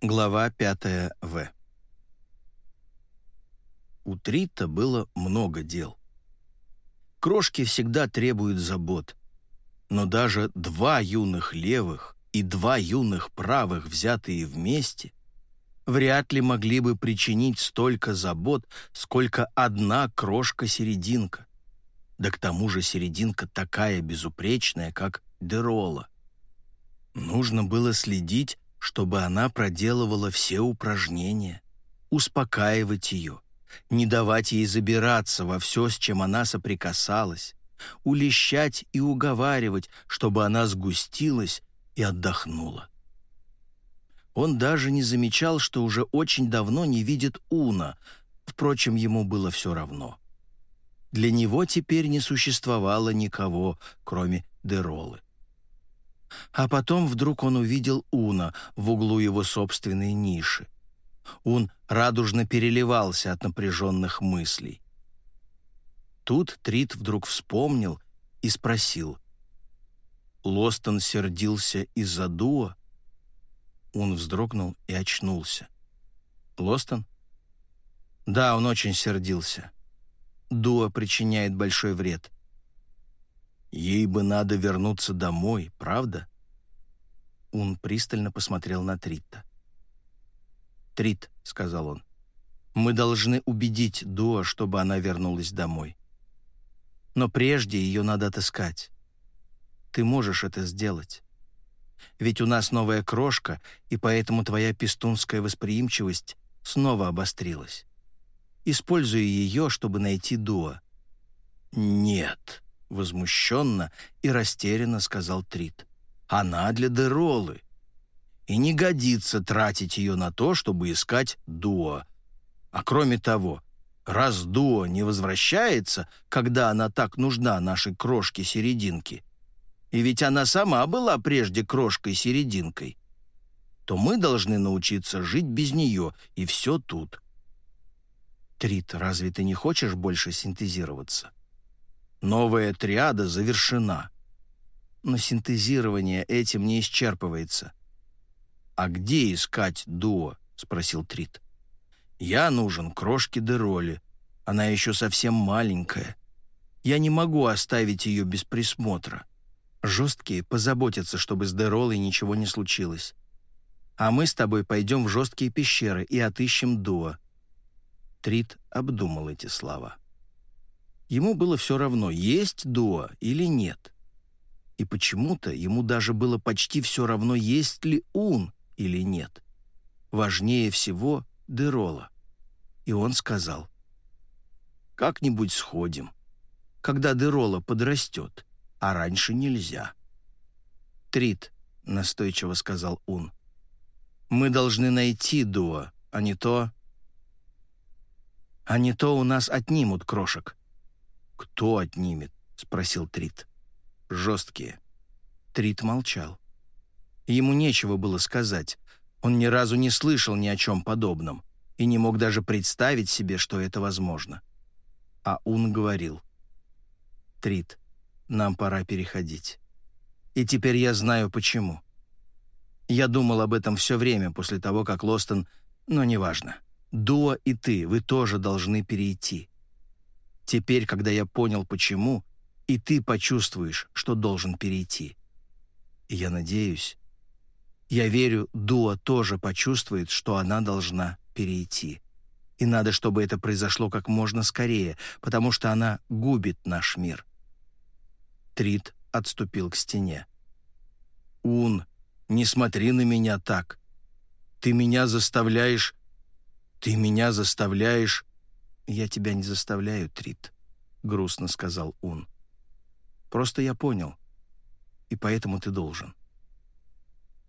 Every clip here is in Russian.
Глава 5 В. У Трита было много дел. Крошки всегда требуют забот, но даже два юных левых и два юных правых, взятые вместе, вряд ли могли бы причинить столько забот, сколько одна крошка-серединка. Да к тому же серединка такая безупречная, как Дерола. Нужно было следить, чтобы она проделывала все упражнения, успокаивать ее, не давать ей забираться во все, с чем она соприкасалась, улещать и уговаривать, чтобы она сгустилась и отдохнула. Он даже не замечал, что уже очень давно не видит Уна, впрочем, ему было все равно. Для него теперь не существовало никого, кроме Деролы. А потом вдруг он увидел Уна в углу его собственной ниши. Ун радужно переливался от напряженных мыслей. Тут Трит вдруг вспомнил и спросил. Лостон сердился из-за Дуа? Ун вздрогнул и очнулся. «Лостон?» «Да, он очень сердился. Дуа причиняет большой вред. Ей бы надо вернуться домой, правда? Он пристально посмотрел на Трита. «Трит», — сказал он, — «мы должны убедить Дуа, чтобы она вернулась домой. Но прежде ее надо отыскать. Ты можешь это сделать. Ведь у нас новая крошка, и поэтому твоя пестунская восприимчивость снова обострилась. Используй ее, чтобы найти Дуа». «Нет», — возмущенно и растерянно сказал Трит. «Она для Деролы. И не годится тратить ее на то, чтобы искать Дуа. А кроме того, раз Дуа не возвращается, когда она так нужна нашей крошке-серединке, и ведь она сама была прежде крошкой-серединкой, то мы должны научиться жить без нее, и все тут». Трит, разве ты не хочешь больше синтезироваться? Новая триада завершена. Но синтезирование этим не исчерпывается. «А где искать дуо?» — спросил Трит. «Я нужен крошке Дероли. Она еще совсем маленькая. Я не могу оставить ее без присмотра. Жесткие позаботятся, чтобы с Деролой ничего не случилось. А мы с тобой пойдем в жесткие пещеры и отыщем дуо». Трит обдумал эти слова. Ему было все равно, есть Дуа или нет. И почему-то ему даже было почти все равно, есть ли Ун или нет. Важнее всего Дерола. И он сказал, «Как-нибудь сходим, когда Дерола подрастет, а раньше нельзя». «Трит», — настойчиво сказал Ун, «мы должны найти Дуа, а не то...» «А не то у нас отнимут крошек». «Кто отнимет?» — спросил Трит. «Жесткие». Трит молчал. Ему нечего было сказать. Он ни разу не слышал ни о чем подобном и не мог даже представить себе, что это возможно. А Ун говорил. «Трит, нам пора переходить. И теперь я знаю, почему. Я думал об этом все время после того, как Лостон... Но неважно. Дуа и ты, вы тоже должны перейти. Теперь, когда я понял, почему, и ты почувствуешь, что должен перейти. Я надеюсь, я верю, Дуа тоже почувствует, что она должна перейти. И надо, чтобы это произошло как можно скорее, потому что она губит наш мир. Трит отступил к стене. «Ун, не смотри на меня так. Ты меня заставляешь... Ты меня заставляешь «Я тебя не заставляю, Трит», — грустно сказал он. «Просто я понял, и поэтому ты должен.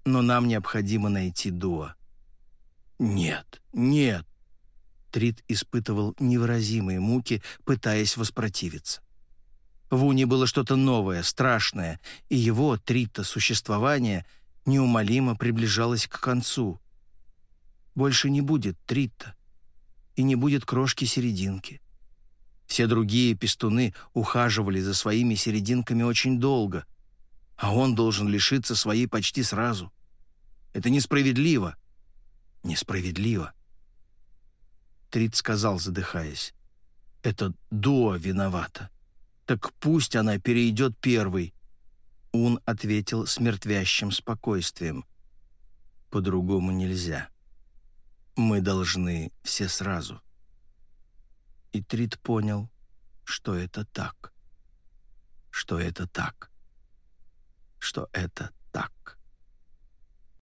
Но нам необходимо найти Дуа». «Нет, нет!» Трит испытывал невыразимые муки, пытаясь воспротивиться. В Уне было что-то новое, страшное, и его, Трита, существование неумолимо приближалось к концу. Больше не будет Трита и не будет крошки-серединки. Все другие пестуны ухаживали за своими серединками очень долго, а он должен лишиться своей почти сразу. Это несправедливо. несправедливо. Трид сказал, задыхаясь, «Это Дуа виновата. Так пусть она перейдет первой». Ун ответил с мертвящим спокойствием. «По-другому нельзя. Мы должны все сразу». И Трид понял, что это так. Что это так. Что это так.